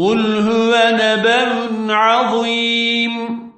قل هو نبأ عظيم.